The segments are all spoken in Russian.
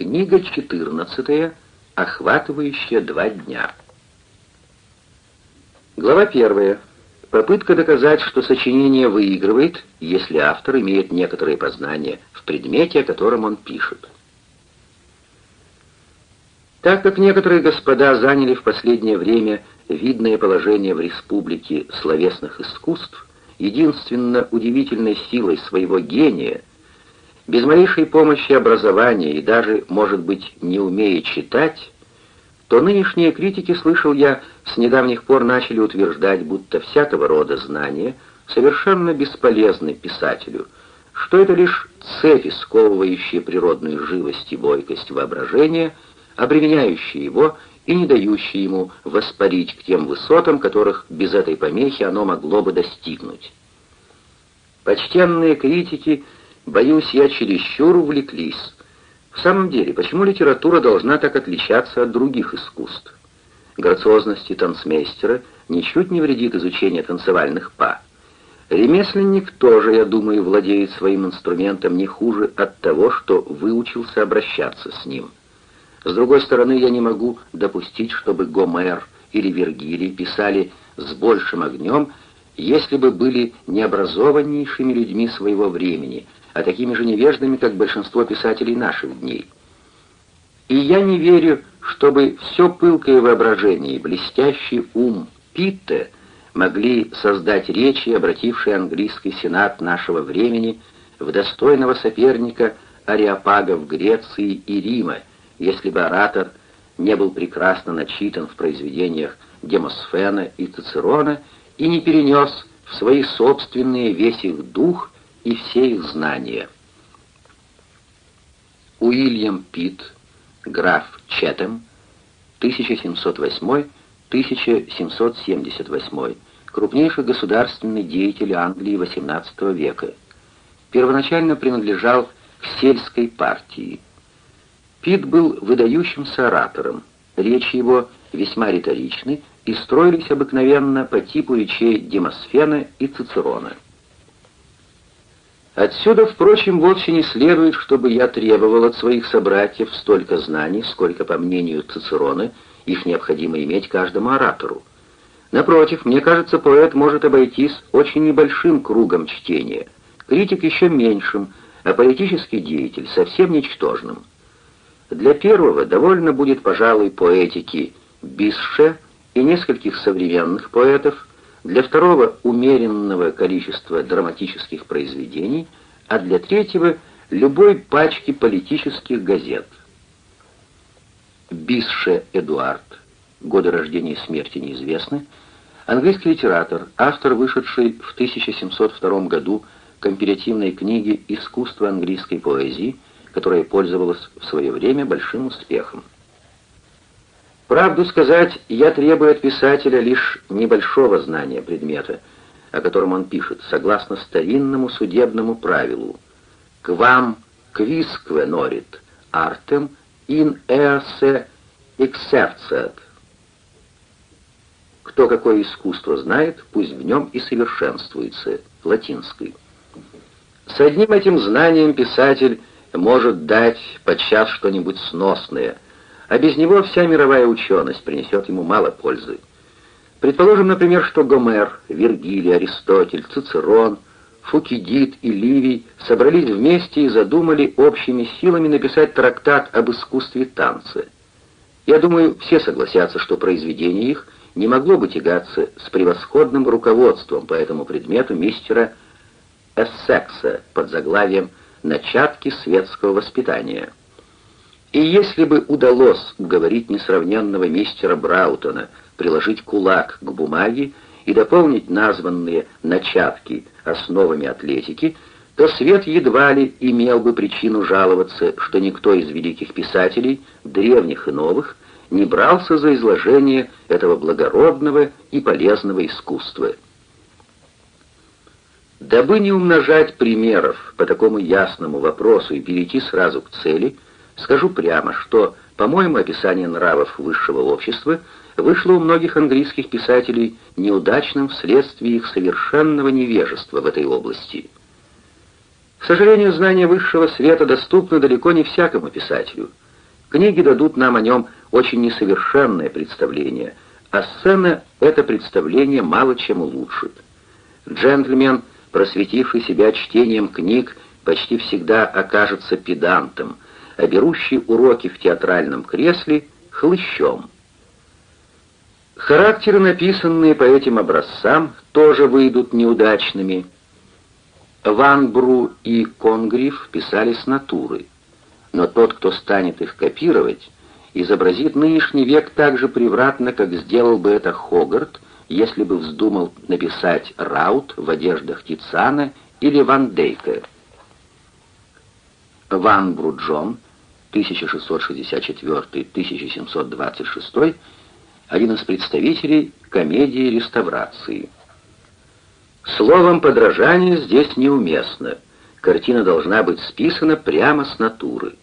Книга 14, охватывающая два дня. Глава 1. Попытка доказать, что сочинение выигрывает, если автор имеет некоторые познания в предмете, о котором он пишет. Так как некоторые господа заняли в последнее время видное положение в республике словесных искусств, единственно удивительной силой своего гения, без малейшей помощи образования и даже, может быть, не умея читать, то нынешние критики, слышал я, с недавних пор начали утверждать, будто всякого рода знания совершенно бесполезны писателю, что это лишь цепи, сковывающие природную живость и бойкость воображения, обременяющие его и не дающие ему воспарить к тем высотам, которых без этой помехи оно могло бы достигнуть. Почтенные критики, боюсь, я чересчур увлеклись. В самом деле, почему литература должна так отличаться от других искусств? Грациозности танцмейстера ничуть не вредит изучение танцевальных па. Ремесленник тоже, я думаю, владеет своим инструментом не хуже от того, что выучился обращаться с ним. С другой стороны, я не могу допустить, чтобы Гомер или Вергилий писали с большим огнем, если бы были необразованнейшими людьми своего времени, а такими же невеждами, как большинство писателей наших дней. И я не верю, чтобы все пылкое воображение и блестящий ум Питте могли создать речи, обратившие английский сенат нашего времени в достойного соперника Ариапага в Греции и Рима, если бы оратор не был прекрасно начитан в произведениях Демосфена и Цицерона и не перенес в свои собственные весь их дух и все их знания. Уильям Питт, граф Четем, 1708-1778, крупнейший государственный деятель Англии XVIII века. Первоначально принадлежал к сельской партии. Пит был выдающимся оратором. Речи его весьма риторичны и строились обыкновенно по типу речей Демосфена и Цицерона. Отсюда, впрочем, вовсе не следует, чтобы я требовал от своих собратьев столько знаний, сколько, по мнению Цицерона, их необходимо иметь каждому оратору. Напротив, мне кажется, поэт может обойтись очень небольшим кругом чтения, критик еще меньшим, а политический деятель совсем ничтожным. Для первого довольно будет, пожалуй, поэтики Бисше и нескольких современных поэтов, для второго — умеренного количества драматических произведений, а для третьего — любой пачки политических газет. Бисше Эдуард, годы рождения и смерти неизвестны, английский литератор, автор вышедшей в 1702 году компиративной книги «Искусство английской поэзии», которая пользовалась в свое время большим успехом. Правду сказать, я требую от писателя лишь небольшого знания предмета, о котором он пишет, согласно старинному судебному правилу. «Квам квискве норит, артем ин эосе эксерцет». Кто какое искусство знает, пусть в нем и совершенствуется, латинский. С одним этим знанием писатель может дать подчас что-нибудь сносное, а без него вся мировая ученость принесет ему мало пользы. Предположим, например, что Гомер, Вергилий, Аристотель, Цицерон, Фукидид и Ливий собрались вместе и задумали общими силами написать трактат об искусстве танца. Я думаю, все согласятся, что произведение их не могло бы тягаться с превосходным руководством по этому предмету мистера Эссекса под заглавием начатки светского воспитания. И если бы удалось уговорить несравненного мистера Браутона приложить кулак к бумаге и дополнить названные начатки основами атлетики, то свет едва ли имел бы причину жаловаться, что никто из великих писателей, древних и новых, не брался за изложение этого благородного и полезного искусства. Дабы не умножать примеров по такому ясному вопросу и перейти сразу к цели, скажу прямо, что, по-моему, описание нравов высшего общества вышло у многих английских писателей неудачным вследствие их совершенного невежества в этой области. К сожалению, знание высшего света доступно далеко не всякому писателю. Книги дадут нам о нем очень несовершенное представление, а сцена это представление мало чем улучшит. Джентльмен, просветивший себя чтением книг, почти всегда окажется педантом, а берущий уроки в театральном кресле — хлыщом. Характеры, написанные по этим образцам, тоже выйдут неудачными. Ванбру и Конгриф писали с натуры, но тот, кто станет их копировать, изобразит нынешний век так же превратно, как сделал бы это Хогарт, если бы вздумал написать Раут в одеждах Тицана или Ван Дейка. Ван Бруджон, 1664-1726, один из представителей комедии реставрации. Словом, подражание здесь неуместно. Картина должна быть списана прямо с натуры.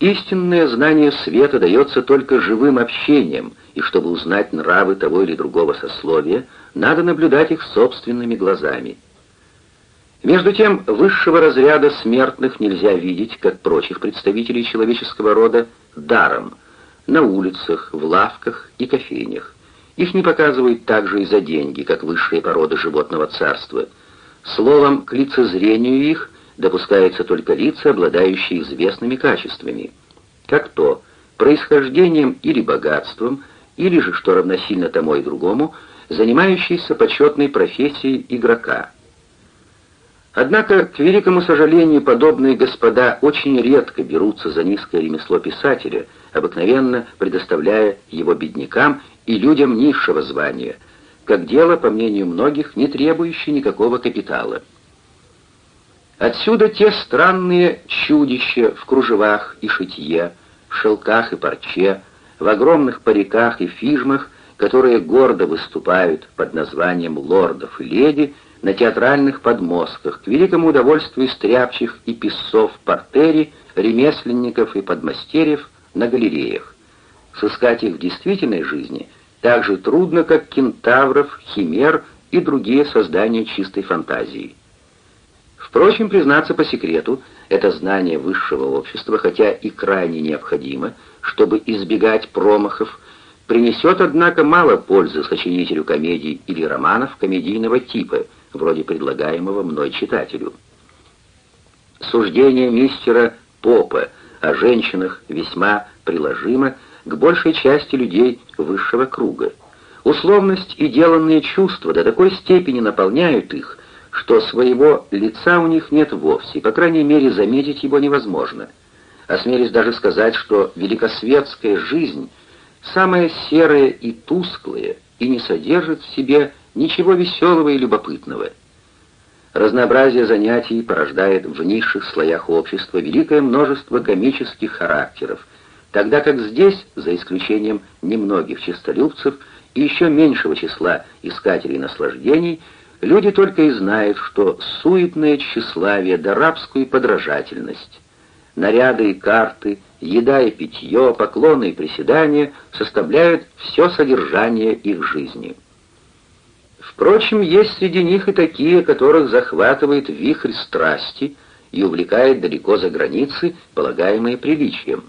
Истинное знание света дается только живым общением, и чтобы узнать нравы того или другого сословия, надо наблюдать их собственными глазами. Между тем, высшего разряда смертных нельзя видеть, как прочих представителей человеческого рода, даром, на улицах, в лавках и кофейнях. Их не показывают также и за деньги, как высшие породы животного царства. Словом, к лицезрению их допускаются только лица, обладающие известными качествами, как то происхождением или богатством, или же, что равносильно тому и другому, занимающийся почетной профессией игрока. Однако, к великому сожалению, подобные господа очень редко берутся за низкое ремесло писателя, обыкновенно предоставляя его беднякам и людям низшего звания, как дело, по мнению многих, не требующее никакого капитала. Отсюда те странные чудища в кружевах и шитье, в шелках и парче, в огромных париках и фижмах, которые гордо выступают под названием лордов и леди на театральных подмостках, к великому удовольствию стряпчих и писцов в портере, ремесленников и подмастерьев на галереях. Сыскать их в действительной жизни так же трудно, как кентавров, химер и другие создания чистой фантазии. Впрочем, признаться по секрету, это знание высшего общества, хотя и крайне необходимо, чтобы избегать промахов, принесет, однако, мало пользы сочинителю комедий или романов комедийного типа, вроде предлагаемого мной читателю. Суждение мистера Попа о женщинах весьма приложимо к большей части людей высшего круга. Условность и деланные чувства до такой степени наполняют их, что своего лица у них нет вовсе, по крайней мере, заметить его невозможно. Осмелюсь даже сказать, что великосветская жизнь самая серая и тусклая и не содержит в себе ничего веселого и любопытного. Разнообразие занятий порождает в низших слоях общества великое множество комических характеров, тогда как здесь, за исключением немногих честолюбцев и еще меньшего числа искателей наслаждений, Люди только и знают, что суетное тщеславие да рабскую подражательность. Наряды и карты, еда и питье, поклоны и приседания составляют все содержание их жизни. Впрочем, есть среди них и такие, которых захватывает вихрь страсти и увлекает далеко за границы, полагаемые приличием.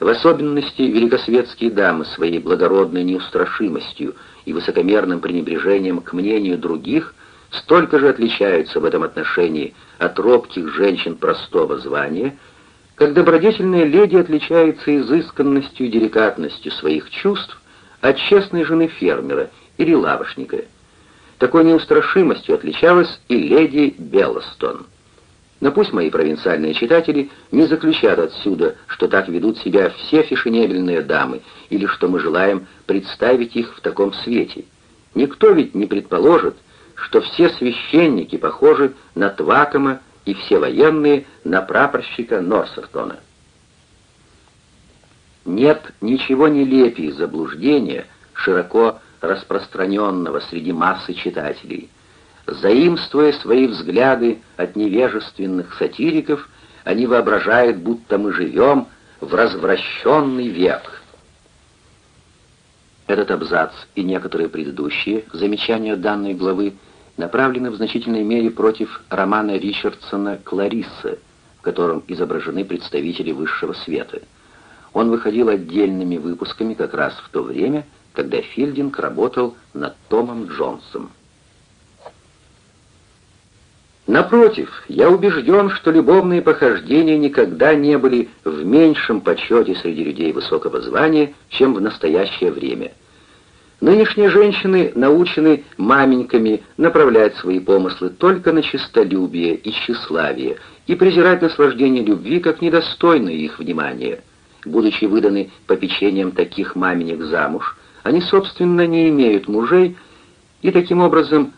В особенности великосветские дамы своей благородной неустрашимостью и высокомерным пренебрежением к мнению других столько же отличаются в этом отношении от робких женщин простого звания, как добродетельная леди отличается изысканностью и деликатностью своих чувств от честной жены фермера или лавочника. Такой неустрашимостью отличалась и леди Беллостон. Но пусть мои провинциальные читатели не заключат отсюда, что так ведут себя все фешенебельные дамы, или что мы желаем представить их в таком свете. Никто ведь не предположит, что все священники похожи на Твакома и все военные на прапорщика Норсертона. Нет ничего нелепее заблуждения, широко распространенного среди массы читателей. Заимствуя свои взгляды от невежественных сатириков, они воображают, будто мы живем в развращенный век. Этот абзац и некоторые предыдущие замечания данной главы направлены в значительной мере против романа Ричардсона «Кларисса», в котором изображены представители высшего света. Он выходил отдельными выпусками как раз в то время, когда Филдинг работал над Томом Джонсом. Напротив, я убежден, что любовные похождения никогда не были в меньшем почете среди людей высокого звания, чем в настоящее время. Нынешние женщины научены маменьками направлять свои помыслы только на честолюбие и тщеславие и презирать наслаждение любви как недостойное их внимания. Будучи выданы попечением таких маменек замуж, они, собственно, не имеют мужей и таким образом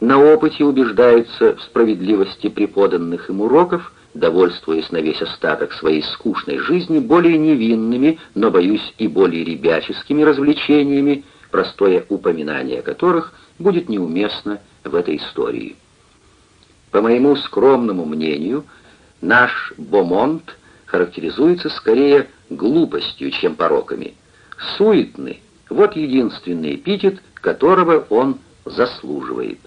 на опыте убеждаются в справедливости преподанных им уроков, довольствуясь на весь остаток своей скучной жизни более невинными, но, боюсь, и более ребяческими развлечениями, простое упоминание которых будет неуместно в этой истории. По моему скромному мнению, наш Бомонт характеризуется скорее глупостью, чем пороками. Суетный — вот единственный эпитет, которого он заслуживает.